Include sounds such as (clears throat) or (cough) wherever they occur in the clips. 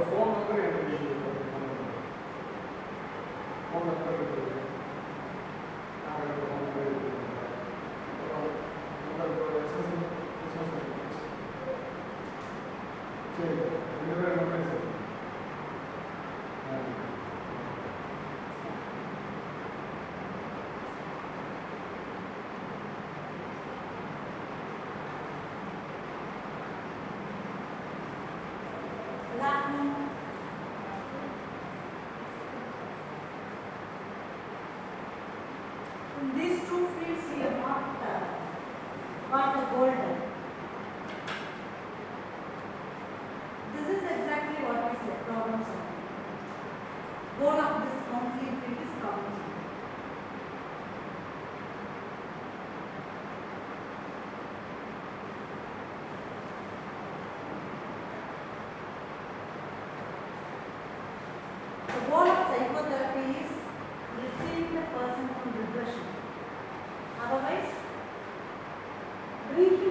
perform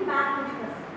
back to the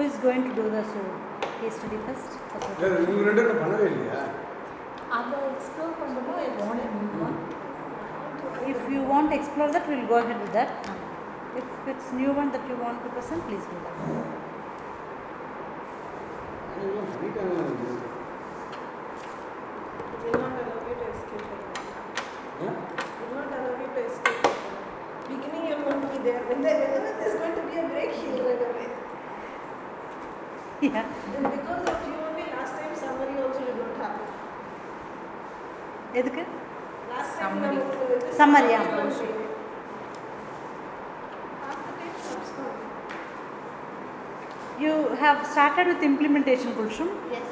Who is going to do the so, case study first? வேறு இவங்க ரெண்டு பேரும் பண்ணவே இல்லையா அதை எக்ஸ்ப்ளோர் பண்ணுறப்போ I want new one If you want to explore that, we'll go ahead with that. If it's new one that you want to present, please do that. இதெல்லாம் பண்ணிட்டாங்க It will not allow you to escape. Ah? It will not allow you to escape. Beginning you won't be there. When there, whenever there's going to be a break, he'll run away. Yeah. Then because of you only last time summary also did not happen. எதுக்கு Last time Summary. நமக்கு இது Summary, ஆ. பண்ணி. Half the time subscribe. You have started with implementation, Kulshum, Yes.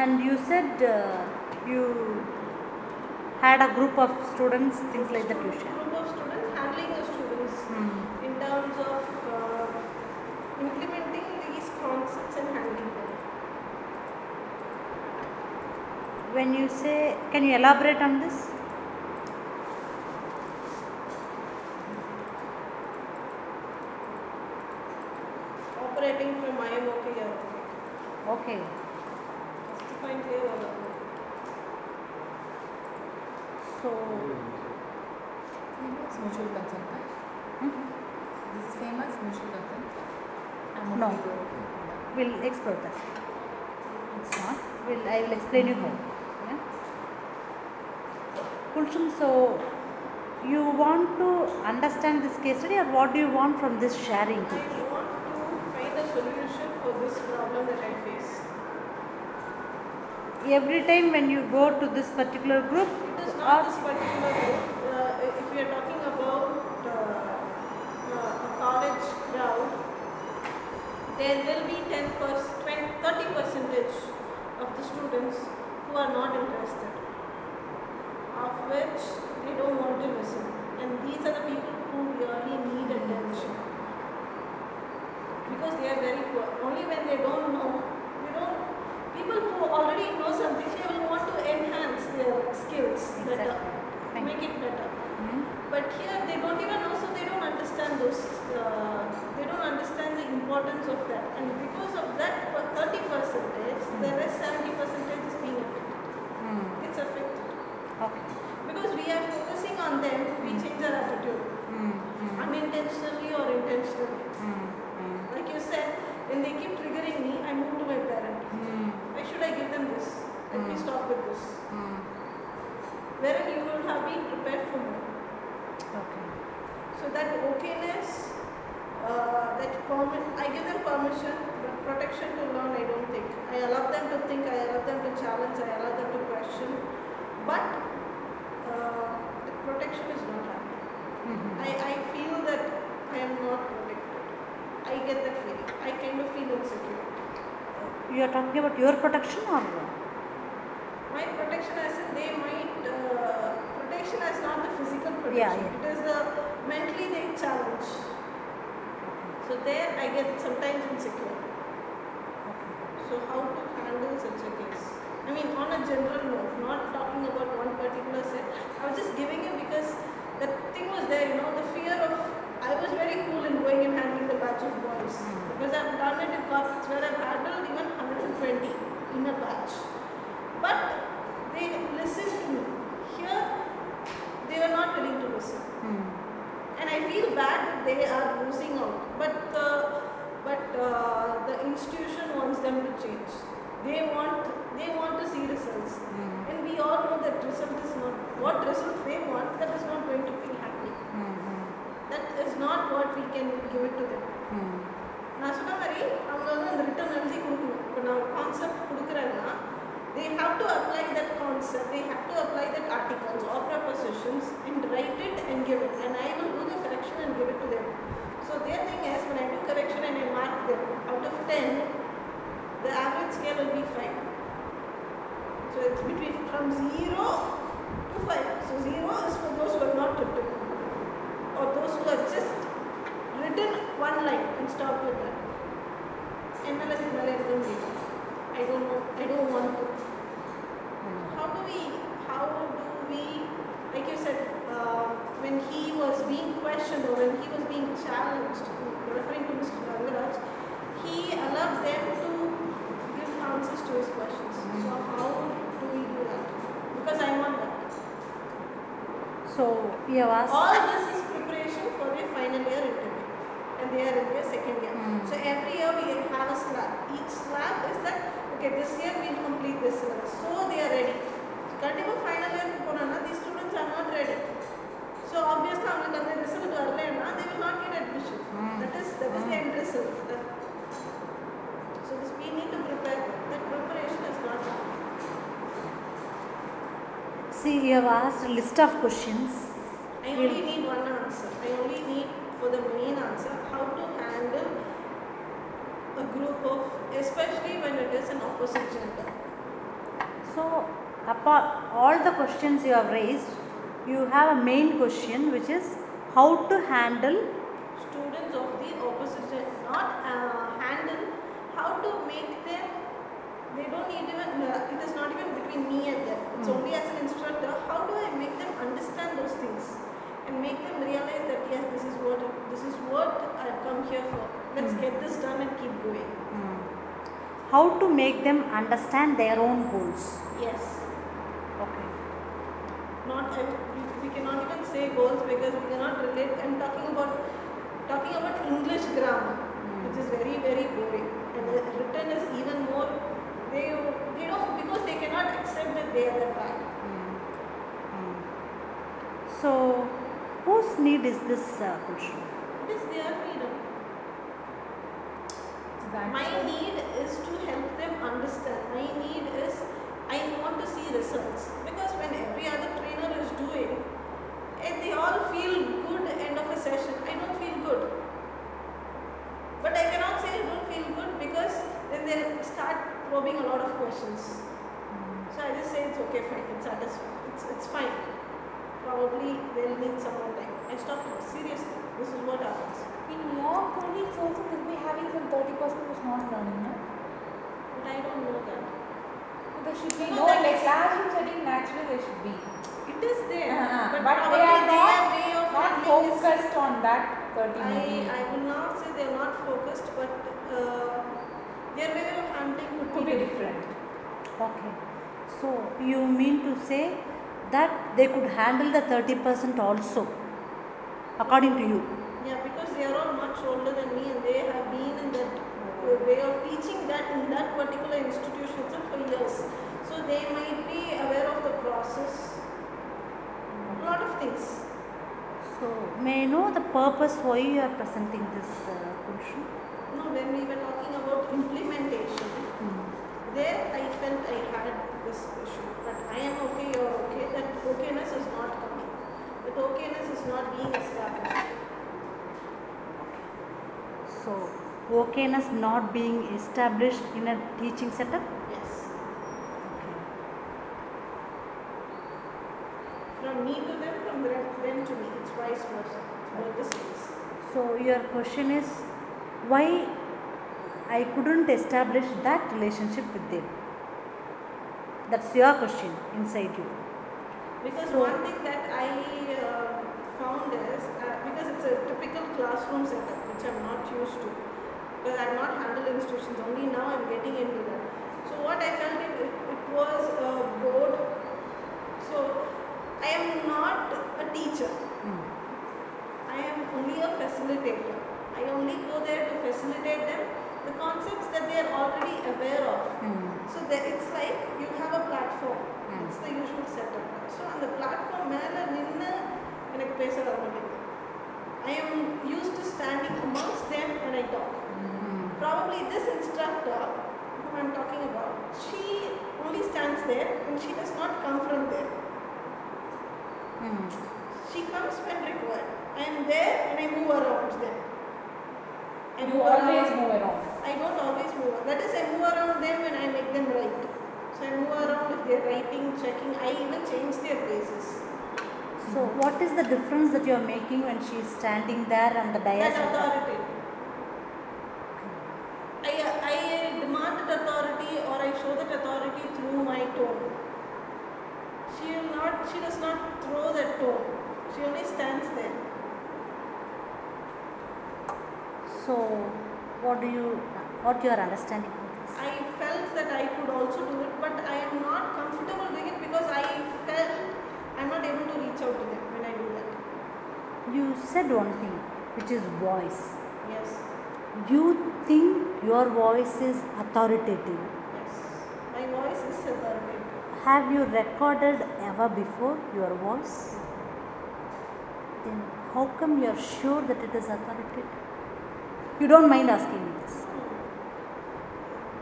and you said uh, you had a group of students, things like that you shared. Group of students handling the students Hmm. in terms of uh, implementing these concepts and handling them. When you say, can you elaborate on this? Operating from IMOK here. Okay. Justifying clear all of it. So, Same as mutual consent, right? hmm, This is same as mutual consent. I'm No. okay with we'll explore that. It's not. We'll, I will explain you more. Yeah? Kulshum, so you want to understand this case study or what do you want from this sharing? I want to find a solution for this problem that I face. Every time when you go to this particular group, It is not this particular group. Uh, if we are talking about uh, uh, a college crowd, there will be 10 20, 30 percentage of the students who are not interested, of which they don't want to listen. And these are the people who really need attention. Because they are very poor. Only when they don't know, they don't. People who already know something, they will want to enhance their skills better, Thank make it better. Hmm? But here they don't even know, so they don't understand those. Uh, they don't understand the importance of that, and because of that, for thirty percentage, the rest seventy percentage is being affected. Hmm. It's affected Okay. because we are focusing on them. We change our attitude Hmm. Hmm. unintentionally or intentionally. Hmm. Hmm. Like you said, when they keep triggering me, I move to my parent. Hmm. Why should I give them this? Let me Mm. stop with this. Hmm. Wherein you would have been prepared for more. Okay. So that okayness, uh, that permit, I give them permission, but protection to learn, I don't think. I allow them to think, I allow them to challenge, I allow them to question, but uh, the protection is not happening. Hmm. I, I feel that I am not protected. I get that feeling. I kind of feel insecure. You are talking about your protection or? My protection as in they might, uh, protection as not the physical protection. Yeah, yeah. It is the mentally they challenge. So there I get sometimes insecure. So how to handle such a case? I mean, on a general note, not talking about one particular set. I was just giving it because the thing was there, you know, the fear of. I was very cool in going and handling the batch of boys Mm. because I've done it in corporates where I've handled even 120 in a batch. But they listened to me. Here, they were not willing to listen Hmm. and I feel bad that they are losing out. But uh, but uh, the institution wants them to change. They want they want to see results, Hmm. and we all know that result is not what results they want. That is not going to be happening. Hmm. That is not what we can give it to them. Hmm. நான் சொன்ன மாதிரி அவங்க வந்து அந்த return எழுதி கொடுக்கணும் இப்போ நான் ஒரு கான்செப்ட் கொடுக்குறேன்னா they have to apply that concept they have to apply that articles or prepositions and write it and give it and I will do the correction and give it to them so their thing is when I do correction and I mark them out of 10 the average scale will be 5 so it's between from 0 to 5 so 0 is for those who are not written or those who have just written one line and stop with that. என்னால் இதுக்கு மேலே எழுத முடியும் I don't know, I don't want to. Hmm. How do we, how do we, like you said, uh, when he was being questioned or when he was being challenged, referring to Mr. Rangaraj, he allowed them to give answers to his questions. So how do we do that? Because I want that. So you have asked. All this is preparation for their final year interview, and they are in their second year. Mm. So every year we have a slab. Each slab is that okay, this year we'll complete this syllabus. So they are ready. கண்டிப்பாக final இயருக்கு போனோம்னா தி students are not ready so obviously அவங்களுக்கு அந்த result வரலன்னா they will not get admission Mm. That is that is the Mm. End result so this we need to prepare that preparation is not happening. See, you have asked a list of questions. I only need one answer. I only need for the main answer how to handle a group of, especially when it is an opposite gender. So, apart all the questions you have raised, you have a main question which is how to handle. Students of the opposition not uh, handle, how to make them, they don't need even, uh, it is not even between me and them. It's Hmm. only as an instructor, how do I make them understand those things? And make them realize that yes, this is what, this is what I've come here for. Let's Hmm. get this done and keep going. How to make them understand their own goals. Yes. Okay. not I, we, we cannot even say goals because we cannot relate. I'm talking about talking about english grammar hmm. which is very very boring. And the written is even more they they don't because they cannot accept that they are the bad hmm. hmm. So, whose need is this uh, question? it is their freedom That's my it. need is to help them understand. My need is i want to see results. Because when every other trainer is doing and they all feel good end of a session. I don't feel good. But i cannot say i don't feel good because then they'll start probing a lot of questions. So i just say it's okay fine. It's satisfying it's, it's fine. Probably they'll need some more time. I stop it seriously this is what happens. In your colleagues also will be having some 30% who's not learning, no? but i don't know that. There should be No, no, that like classroom setting naturally there should be. It is there Uh-huh. but, But they are not, not focused on that 30 maybe. I, I will not say they're not focused, but uh, their way of handling could, could be be different. Okay. So, you mean to say that they could handle the 30% also, according to you? Yeah, because they are all much older than me and they have been in that uh, way of teaching that in that particular institution for years. So they might be aware of the process, lot of things. So, may I know the purpose why you are presenting this uh, question? No, when we were talking about implementation, there I felt I had this issue. But I am okay, you're okay, that okayness is not coming. That okayness is not being established. So, okayness not being established in a teaching setup? Yes. From me to them, from them, to me. It's vice versa. It's both the. So, your question is why I couldn't establish that relationship with them? That's your question inside you. Because So- one thing that I uh, found is uh, because it's a typical classroom setup, which I'm not used to. Because I'm not handling institutions, only now I'm getting into that. So what I felt it, it, it was a board. So I am not a teacher. I am only a facilitator. I only go there to facilitate them the concepts that they are already aware of. So there, it's like you have a platform. Mm. It's the usual setup. So on the platform மேல நின்னு எனக்கு பேச வர மாட்டேங்குது. I am used to standing amongst them when I talk. Probably this instructor whom I'm talking about, she only stands there and she does not come from there. Mm. She comes when required. I am there and I move around them. I You move always around. move around. I don't always move. That is, I move around them when I make them write. So I move around if they're writing, checking. I even change their places. So, what is the difference that you are making when she is standing there on the dais? That authority. I, I demand that authority or I show that authority through my tone. She not, she does not throw that tone. She only stands there. So, what do you, what your understanding of this? I felt that I could also do it, but I am not comfortable doing it because I felt I'm not able to reach out to them when I do that. You said one thing, which is voice. Yes, You think your voice is authoritative. yes. My voice is authoritative. Have you recorded ever before your voice? Then how come you are sure that it is authoritative? You don't mind asking me this.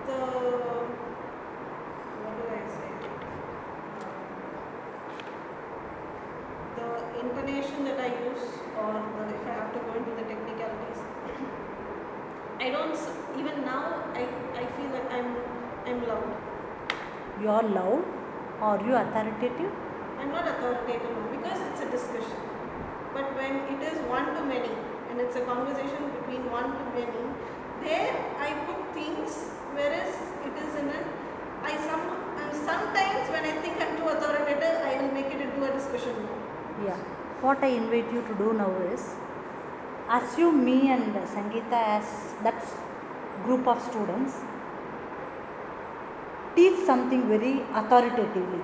The what do I say? The intonation that I use, or the, if I have to go into the technicalities, I don't. Even now, I I feel that I'm I'm loud. You're loud or you authoritative? I'm not authoritative because it's a discussion. But when it is one to many and it's a conversation between one to many, there I put things. Whereas it is in an I some I'm sometimes when I think I'm too authoritative, I will make it into a discussion. Yeah. What I invite you to do now is assume me and Sangeeta as that group of students. Teach something very authoritatively.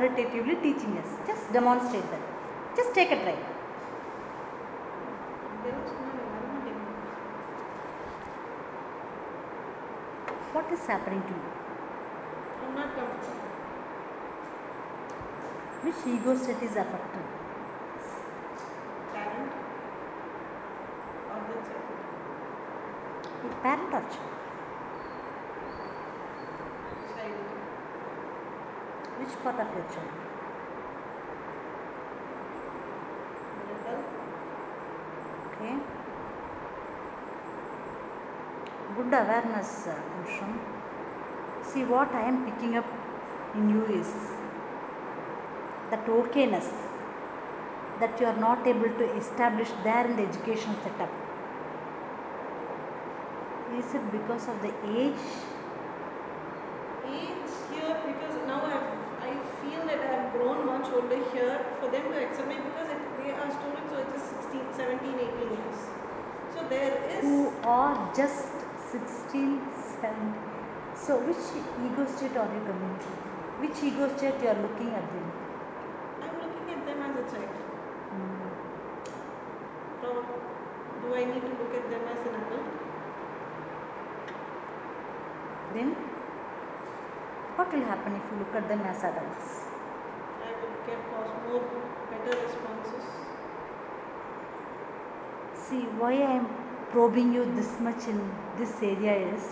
Authoritatively teaching us. Just demonstrate that. Just take a try. There was no- I don't think- What is happening to you? I'm not comfortable Which ego state is affected? parent or the child parent or child Your child? Okay. Good awareness, uh, See, what I am picking up in you is that okayness that you are not able to establish there in the education setup. Is it because of the age here because now I've, I feel that I've grown much older here for them to me because it, they are students who are just 16, 17, 18 years. So there is, Who are just 16, 17. So, which ego state are you coming to? Which ego state you are looking at them? I'm looking at them as a child. Mm. So do I need to look at them as an adult? Then, what will happen if you look at them as adults? I will get pos- more better responses. See, why I am probing you this much in this area is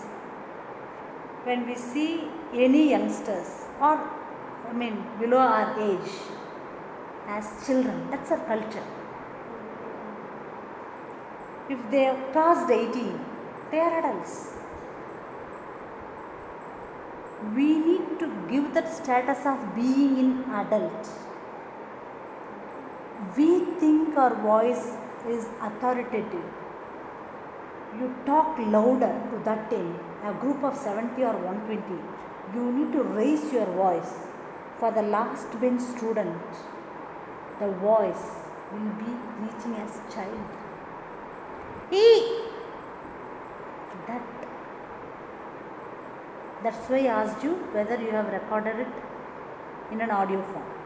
when we see any youngsters or I mean below our age as children, that's our culture. If they have crossed 18, they are adults. We need to give that status of being in adult. We think our voice is authoritative. You talk louder to that end, a group of 70 or 120. You need to raise your voice. For the last bench student, the voice will be reaching as child. E. That. That's why I asked you whether you have recorded it in an audio form.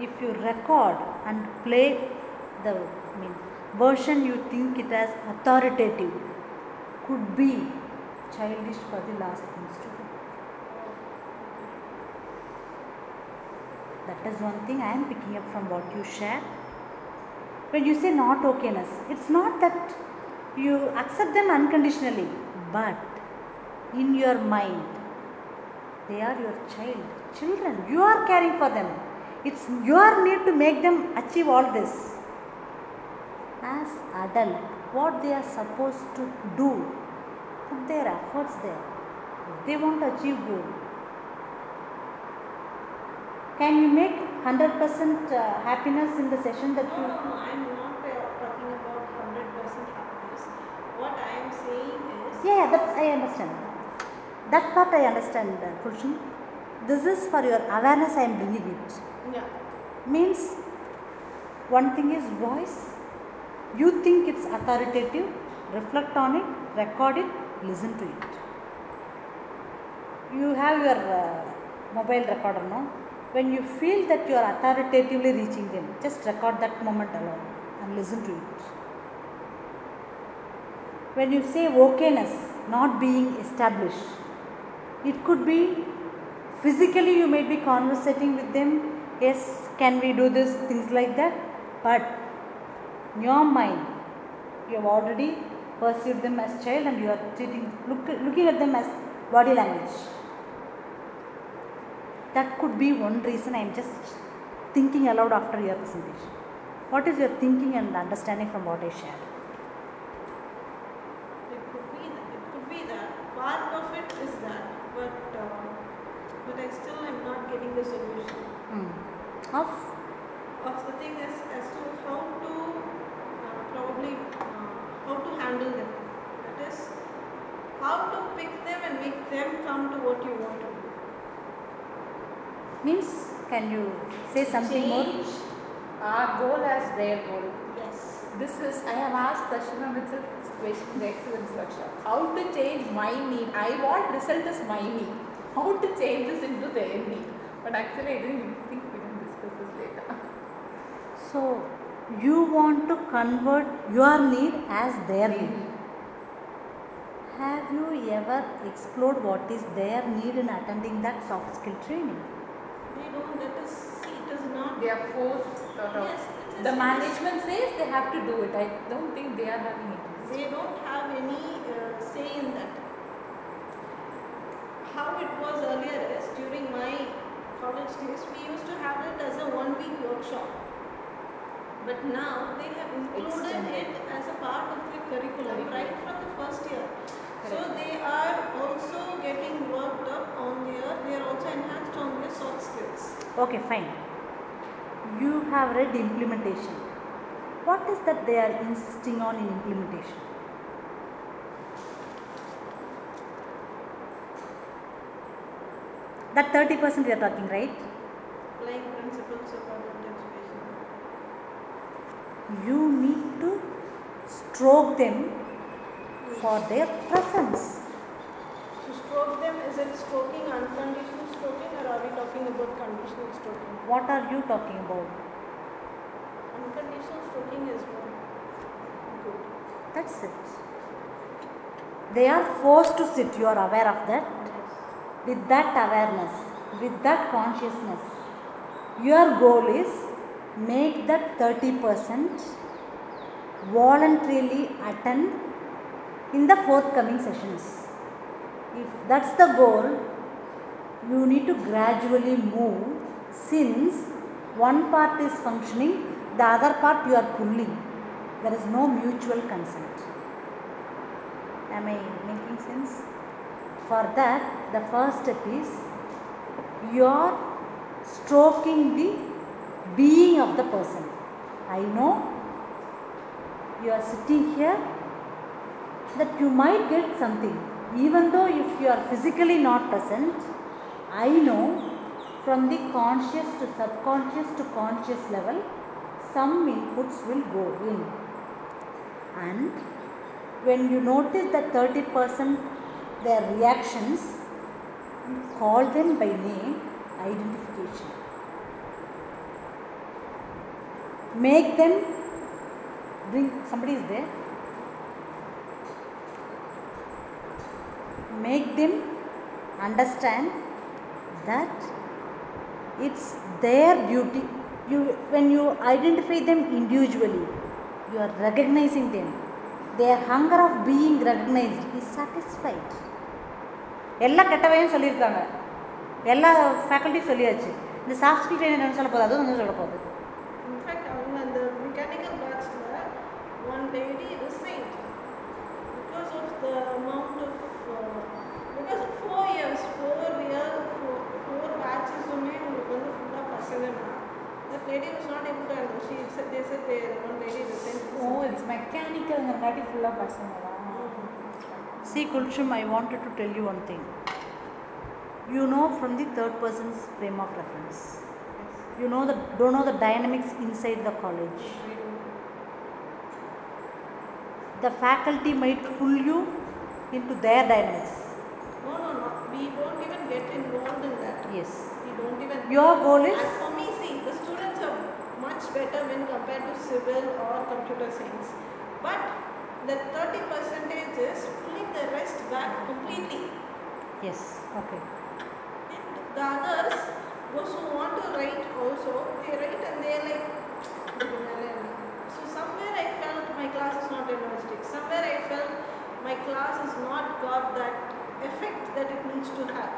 If you record and play the I mean, version you think it as authoritative, could be childish for the last bench student. That is one thing I am picking up from what you shared. When you say not okayness, it's not that you accept them unconditionally, but in your mind, they are your child, children. You are caring for them. It's your need to make them achieve all this. As adult, what they are supposed to do, put their efforts there. If they want to achieve goal, can you make 100% uh, happiness in the session that No, you no, no, I'm not uh, talking about 100% happiness. What I am saying is, Yeah, yeah, that's I understand. That part I understand, uh, Kulshan. This is for your awareness. I am bringing it. Yeah, Means one thing is voice. You think it's authoritative. Reflect on it. Record it. Listen to it. you have your uh, mobile recorder, no? When you feel that you are authoritatively reaching them, just record that moment alone and listen to it. When you say okayness not being established, it could be physically you may be conversating with them, yes, can we do this, things like that, but in your mind, you have already perceived them as child and you are treating, look, looking at them as body language. That could be one reason I am just thinking aloud after your presentation. What is your thinking and understanding from what I shared? It could be that. It could be that. Part of it is that, but uh, but I still am not getting the solution. Hmm. Of Of the thing is as to how to uh, probably uh, how to handle them. That is how to pick them and make them come to what you want to do. means can you say something more? Our goal as their goal. Yes. This is, I have asked Dashina itself this question in the excellence workshop. How to change my need? I want result as my need. How to change this into their need? But actually, I didn't think we can discuss this later. So you want to convert your need as their need. Have you ever explored what is their need in attending that soft skill training? They don't. That is. They are forced sort of. Yes, the management says they have to do it. I don't think they are having it. They don't have any uh, say in that. How it was earlier is during my college days, we used to have it as a one week workshop. But now they have included Extended. it as a part of the curriculum Curriculum. right from the first year. So they are also getting worked up on their, they are also enhanced on their soft skills. Okay, fine. You have read implementation. What is that they are insisting on in implementation? That 30% we are talking, right? Applying principles of adult education. You need to stroke them for their presence. To stroke them, is it stroking, unconditional stroking, or are we talking about conditional stroking? What are you talking about? Unconditional stroking is more good. That's it. They are forced to sit, you are aware of that. Yes. With that awareness, with that consciousness, your goal is make that 30% voluntarily attend in the forthcoming sessions. If that's the goal, you need to gradually move since one part is functioning, the other part you are pulling. There is no mutual consent. Am I making sense? For that, the first step is you are stroking the being of the person. I know you are sitting here that you might get something even though if you are physically not present i know from the conscious to subconscious to conscious level some inputs will go in. And when you notice that 30% their reactions call them by name identification. Make them bring somebody is there. Make them understand that it's their duty you when you identify them individually you are recognizing them their hunger of being recognized is satisfied எல்லா கெட்டவையும் சொல்லியிருக்காங்க எல்லா ஃபேக்கல்ட்டியும் சொல்லியாச்சு இந்த soft skill trainer என்ன சொல்ல போகுது அதுவும் வந்து சொல்ல போகுது In fact, அவங்க அந்த mechanical பேட்ச்ல one lady resigned because of the amount of uh, because of four years, accident. That lady was not able to handle. She said, they said they, one lady is Oh, it's mechanical. Full of. See, Kulshum, I wanted to tell you one thing. You know from the third person's frame of reference. Yes. You know the don't know the dynamics inside the college. The faculty might pull you into their dynamics. No, no, no. We don't even get involved in that. Yes and your goal is? And for me, see, the students are much better when compared to civil or computer science. But the 30 percentage is pulling the rest back completely. Yes, okay. And the others, those who want to write also, they write and they are like, so somewhere I felt my class is not realistic. Somewhere I felt my class has not got that effect that it needs to have.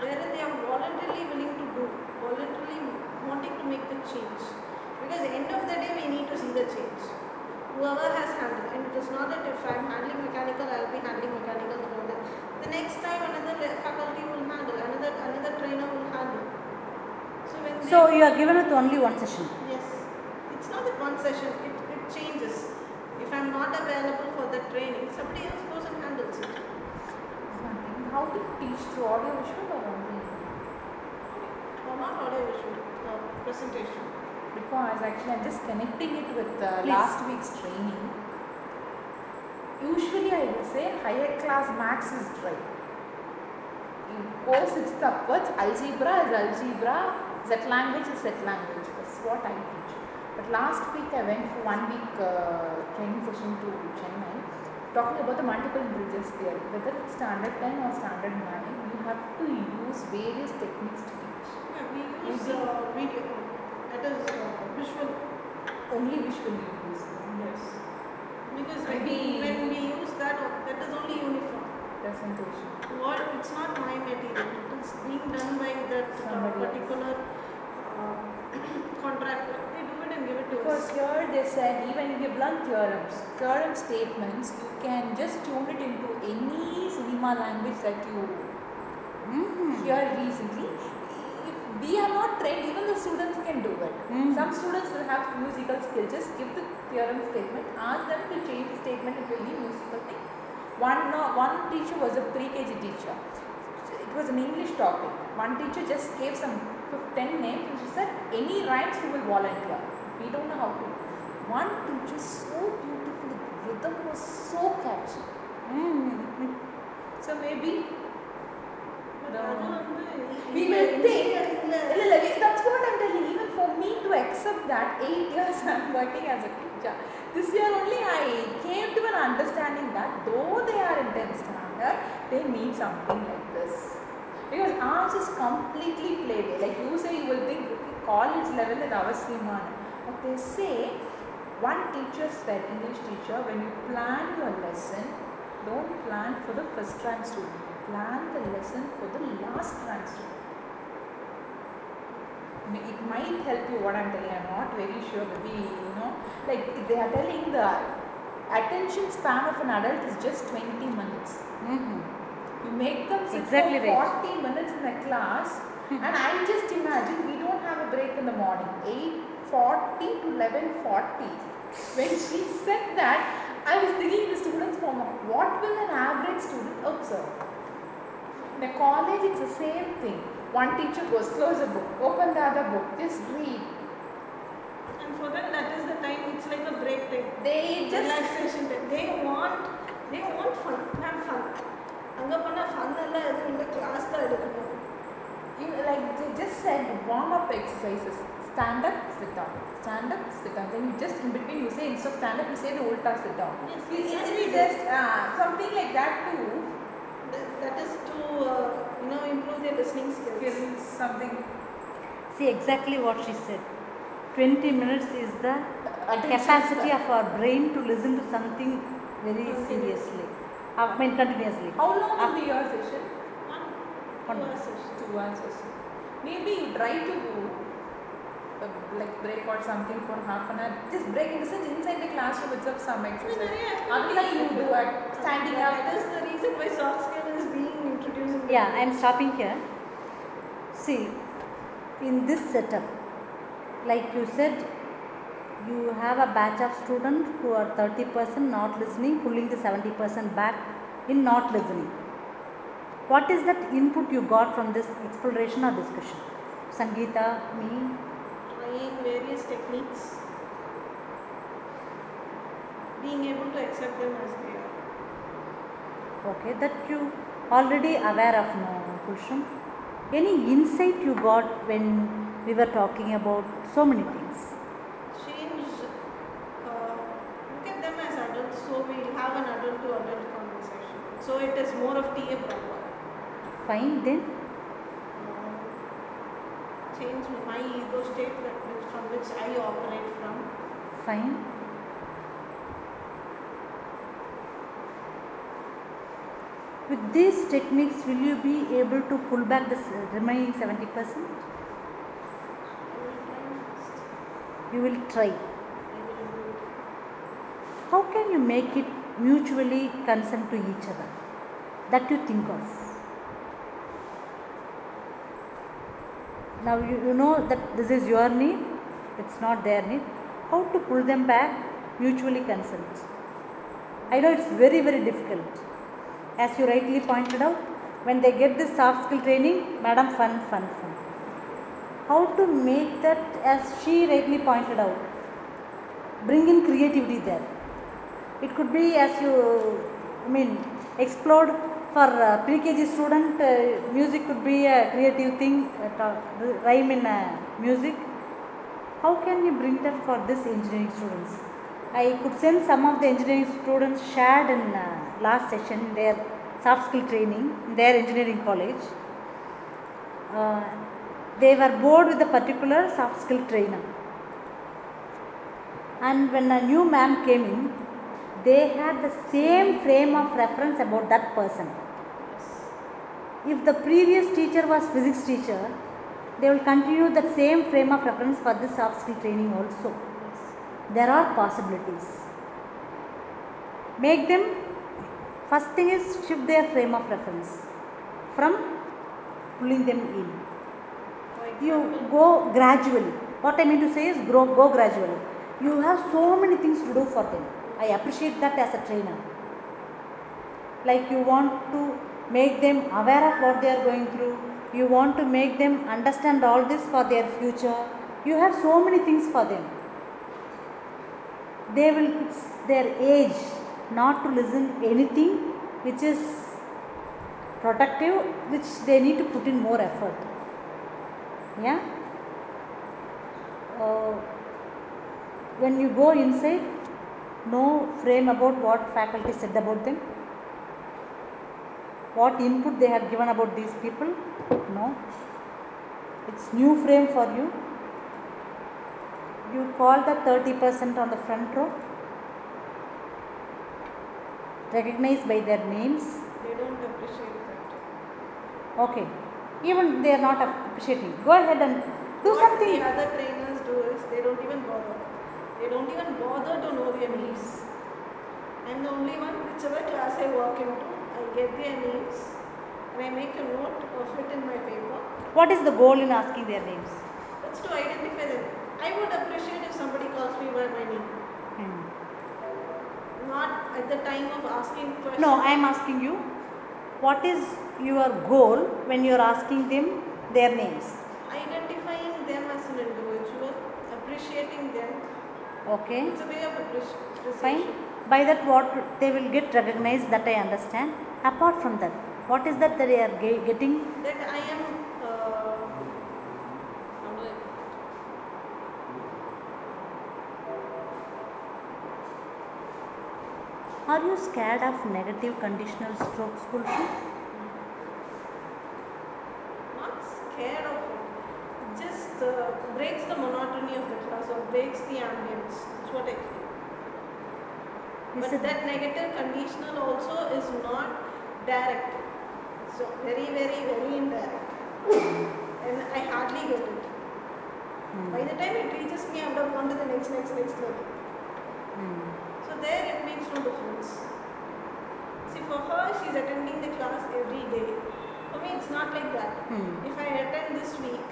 Wherein they are voluntarily Whoever has handled, and it is not that if I'm handling mechanical, I'll be handling mechanical throughout the the next time another faculty will handle, another another trainer will handle. So when So you are given with only one session. yes, it's not that one session. It, it changes. If I'm not available for the training, somebody else goes and handles it. One thing, How to teach through audio visual or only? Or not audio visual uh, presentation. Because actually I'm just connecting it with uh, last week's training. Usually I would say higher class max is dry. You go sixth upwards, algebra is algebra, Z language is Z language. That's what I teach. But last week I went for one week uh, training session to Chennai talking about the multiple bridges theory. Whether it's standard 10 or standard 9, you have to use various techniques to teach. Yeah, we use uh, video. That is uh, visual. Only visual you use. Yes. Because when Maybe- we, when we use that, that is only uniform. Presentation. What it's not my material. It is being done by that uh, particular uh, (clears throat) contractor. They do it and give it to Because us. here they said even if you've learned theorems, theorem statements, you can just tune it into any cinema language that you Mm. hear recently. If we are not trained, even the students can do it. Mm. Some students will have musical skills. Just give the theorem statement, ask them to change the statement into any musical thing. One, one teacher was a pre-KG teacher. It was an English topic. One teacher just gave some 10 names and she said, any rhymes you will volunteer. We don't know how to. One teacher so beautifully, the rhythm was so catchy. Mm. So maybe we will think. That's what I'm telling. Even for me to accept that eight years I'm working as a teacher, this year only I came to an understanding that though they are intense standard, they need something like this. Because ours is completely played. Like you say, you will think college level and avasiyamana. But they say, one teacher said, English teacher, when you plan your lesson, don't plan for the first time student Plan the lesson for the last. May- It might help you what I'm telling. I'm not very sure. Maybe you know, like they are telling the attention span of an adult is just 20 minutes. Mhm. You make them sit Exactly for right. 40 minutes in a class, (laughs) and I just imagine we don't have a break in the morning. 8:40 to 11:40. When she said that, I was thinking the students from what will an average student observe? In a college, it's the same thing. One teacher goes, close a book, open the other book, just read. And for them, that is the time. It's like a break time. They just relaxation time. They want, they want fun. Have fun. அங்கே பண்ணால் fun எல்லாம் எதுவும் இல்லை class தான் எடுக்கணும் you know, like they just said warm up exercises. Stand up, sit down. Stand up, sit down. Then you just in between you say instead of stand up you say the ulta sit down. Yes, It- it- exactly. it's just uh, something like that too. Th- that is to uh, you know improve their listening skills. Skills, something. See exactly what she said. 20 minutes is the Attention capacity span. of our brain to listen to something very seriously. I mean, continuously. How long will be your session? One, One. two hour session. Two hours session. Maybe you try to uh, like break or something for half an hour. Just break in the sense inside the classroom itself some exercise. Unlike you do at standing up. That is the reason why soft skill is being introduced. in Yeah, I am stopping here. See, in this setup, like you said, you have a batch of students who are 30% not listening, pulling the 70% back in not listening. What is that input you got from this exploration or discussion? Sangeeta, me, trying various techniques, being able to accept them as they are. okay, that you already aware of no, Kulsham? Any insight you got when we were talking about so many things? change, uh, look at them as adults, so we'll have an adult to adult conversation. So it is more of TA proper. Fine then. Uh, change my ego state from which I operate from. Fine. With these techniques, will you be able to pull back the uh, remaining 70%? I will try my best. You will try. How can you make it mutually consent to each other? That you think of. Now you, you know that this is your need, it's not their need. How to pull them back mutually consent? I know it's very, very difficult. As you rightly pointed out, when they get this soft skill training, madam, fun, fun, fun. How to make that, as she rightly pointed out, bring in creativity there. It could be as you, I mean, explored for uh, pre-KG student, uh, music could be a creative thing, uh, ta- rhyme in uh, music. How can you bring that for this engineering students? I could send some of the engineering students shared in uh, last session their soft skill training in their engineering college. Uh, they were bored with a particular soft skill trainer. And when a new ma'am came in, they had the same frame of reference about that person. If the previous teacher was physics teacher, they will continue the same frame of reference for this soft skill training also. There are possibilities. Make them, first thing is shift their frame of reference from pulling them in. You go gradually. What I mean to say is grow, go gradually. You have so many things to do for them. I appreciate that as a trainer. Like you want to make them aware of what they are going through. You want to make them understand all this for their future. You have so many things for them. They will, it's their age not to listen anything which is productive, which they need to put in more effort. Yeah. Uh, when you go inside, no frame about what faculty said about them. What input they have given about these people? No. It's new frame for you. You call the 30% on the front row. Recognized by their names. they don't appreciate that. Okay. Even they are not appreciating. Go ahead and do what something. the other trainers do is they don't even bother. They don't even bother to know their names. I'm the only one, whichever class I walk into, I get their names and I make a note of it in my paper. What is the goal in asking their names? That's to identify them. I would appreciate if somebody calls me by my name, Hmm. not at the time of asking questions. No, I am asking you, what is your goal when you are asking them their names? Identifying them as an individual, appreciating them. Okay, It's a way of appreciation. fine. By that, what they will get recognized, that I understand. Apart from that, what is that they are ge- getting? That I am. Uh, how do I Are you scared of negative conditional strokes school not scared of it. It just uh, breaks the monotony of the class or breaks the ambience. That's what I feel. But that negative conditional also is not direct. So very, very, very indirect. and I hardly get it. Hmm. By the time it reaches me, I would have gone to the next, next, next level. Hmm. So there it makes no difference. See, for her, she's attending the class every day. For me, it's not like that. Hmm. If I attend this week,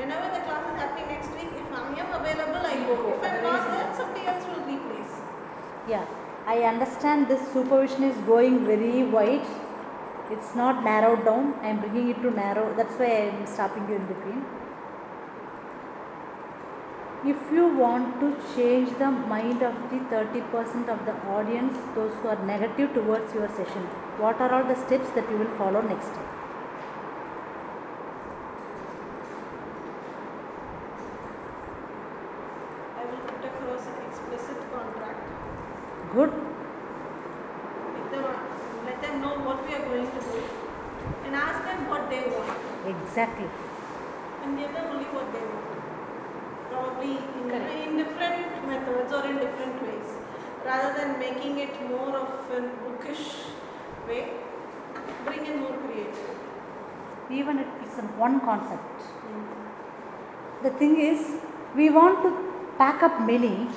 whenever the class is happening next week, if I am available, I go. If I'm not there, somebody else will replace. Yeah, I understand this supervision is going very wide. It's not narrowed down. I am bringing it to narrow. That's why I am stopping you in between. If you want to change the mind of the 30% of the audience, those who are negative towards your session, what are all the steps that you will follow next time? explicit, explicit contract. Good. Let them, let them know what we are going to do and ask them what they want Exactly. and give them only what they want. Probably in, Correct. in different methods or in different ways. Rather than making it more of a bookish way, bring in more creativity. Even if it's one concept. Mm-hmm. The thing is, we want to pack up many.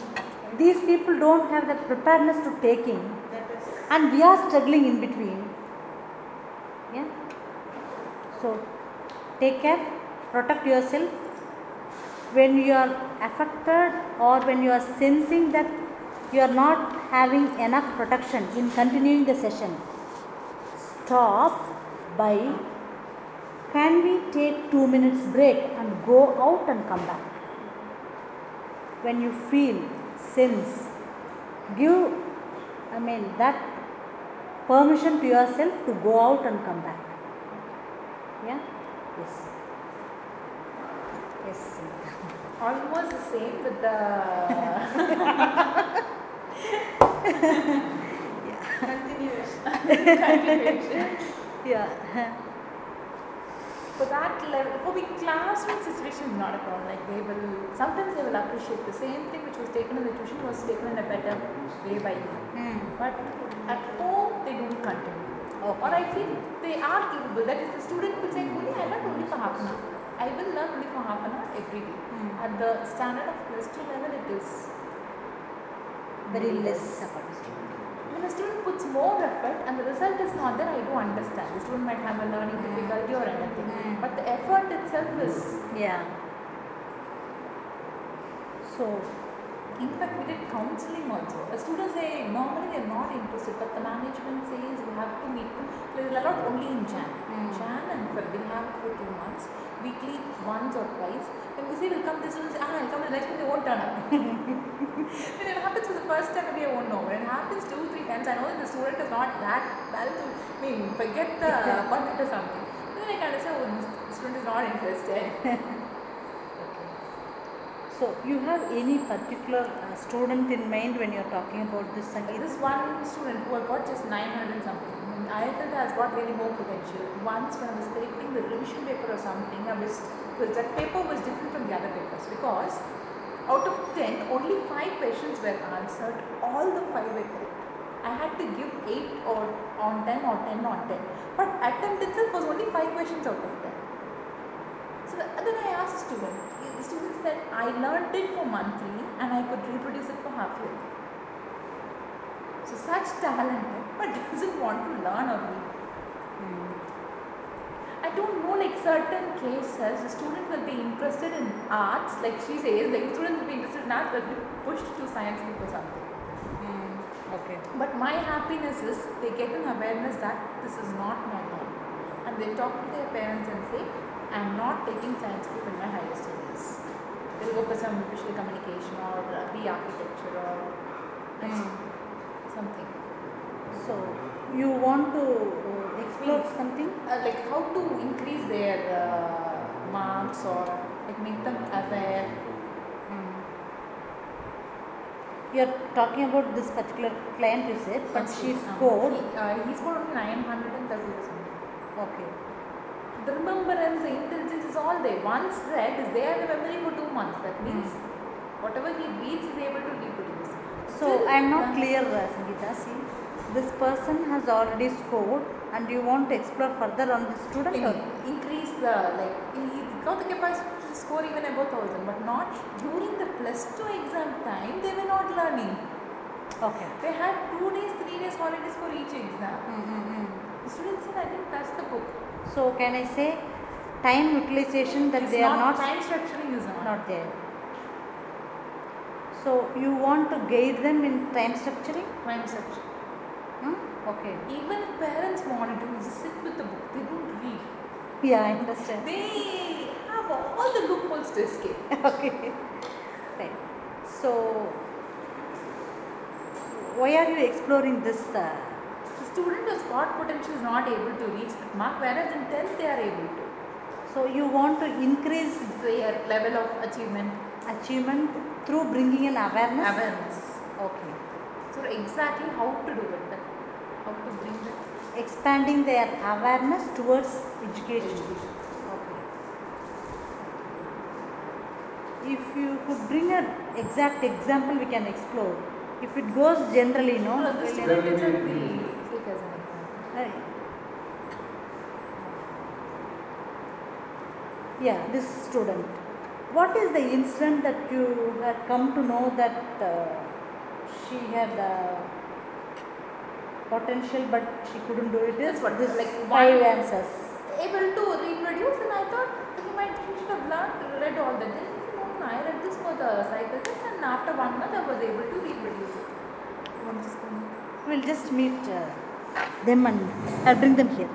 These people don't have the preparedness to taking, and we are struggling in between. Yeah. So, take care, protect yourself. When you are affected or when you are sensing that you are not having enough protection in continuing the session, stop by can we take two minutes break and go out and come back? When you feel, sense, give, I mean, that permission to yourself to go out and come back. Yeah? Yes. Yes. Almost the same with the (laughs) Continuation. continuation. (laughs) Yeah. For that level, for the classroom situation is not a problem. Like they will, sometimes they will appreciate the same thing which was taken in the tuition was taken in a better way by you. Hmm. But at home, they don't continue. Okay. Or I feel they are capable. That is, the student will say, only I learn only for half an hour. I will learn only for half an hour every day. Hmm. At the standard of plus two level, it is Very less effort. When a student puts more effort and the result is not there, I do understand. The student might have a learning difficulty or anything. Mm. But the effort itself is, Yeah. So, in fact, we did counseling also. A student say normally they are not interested, but the management says we have to meet them. They will allow only in Jan. Mm. Jan and Feb, we have for two months, weekly once or twice. When we say we'll come, this will say, ah, I'll come the next they won't turn up. (laughs) when it happens for the first time, maybe I won't know. When it happens two, three times, I know that the student is not that well to I mean, forget the (laughs) appointment or something. Then I kind of say, oh, the student is not interested. (laughs) so you have any particular uh, student in mind when you're talking about this Sangeet? This one student who I got just 900 and something. Has got really more potential. Once when I was correcting the revision paper or something, I was because that paper was different from the other papers because out of 10, only 5 questions were answered. All the 5 were correct. I had to give 8 or on 10 or 10 on 10. But attempt itself was only 5 questions out of 10. So then I asked the student. The student said, I learned it for monthly and I could reproduce it for half yearly. So such talented, (laughs) but doesn't want to learn or read. Hmm. I don't know, like certain cases, the student will be interested in arts, like she says, like the student will be interested in arts, but be pushed to science group or something. Hmm. Okay. But my happiness is they get an awareness that this is not my. And they talk to their parents and say, I'm not taking science group in my higher studies. They'll go for some visual communication or be architecture or Hmm. something. So you want to uh, explore something? uh, like how to increase their uh, marks or like make them aware. Hmm. You're talking about this particular client, you said, but she scored. He, uh, he scored only 930 percent. Okay. The remembrance, the intelligence is all there. Once read is there in the memory for two months. That means whatever he reads is able to reproduce. So Still, I am not uh, clear, uh, Sangeeta. See, this person has already scored, and you want to explore further on this student. in- increase the like he's got the capacity to score even above thousand, but not during the plus two exam time. They were not learning. Okay. They had two days, three days holidays for each exam. Mm-hmm. The students said, I didn't touch the book. So can I say time utilization that It's they are not time structuring is not. not there. So you want to guide them in time structuring? time structuring. Hmm? Okay. Even if parents want to just sit with the book. They don't read. Yeah, I understand. They have all the loopholes to escape. (laughs) okay. Right. So why are you exploring this? Uh, student who's got potential is not able to reach that mark, whereas in 10th they are able to. So you want to increase their level of achievement, achievement through bringing in awareness. awareness. Okay. So exactly how to do it, then? how to bring that Expanding their awareness towards education. Okay. If you could bring an exact example, we can explore. If it goes generally, no. No, this we'll- student itself Then we- we take as an example. Right. Yeah, this student. What is the incident that you had come to know that uh, she had uh, potential but she couldn't do it That's what, this like, five answers. Able to reproduce, and I thought he might he should have learned read all that. Then no, no, I read this for the cycle and after one month I was able to reproduce it. I'm just going We'll just meet uh, them and I'll bring them here.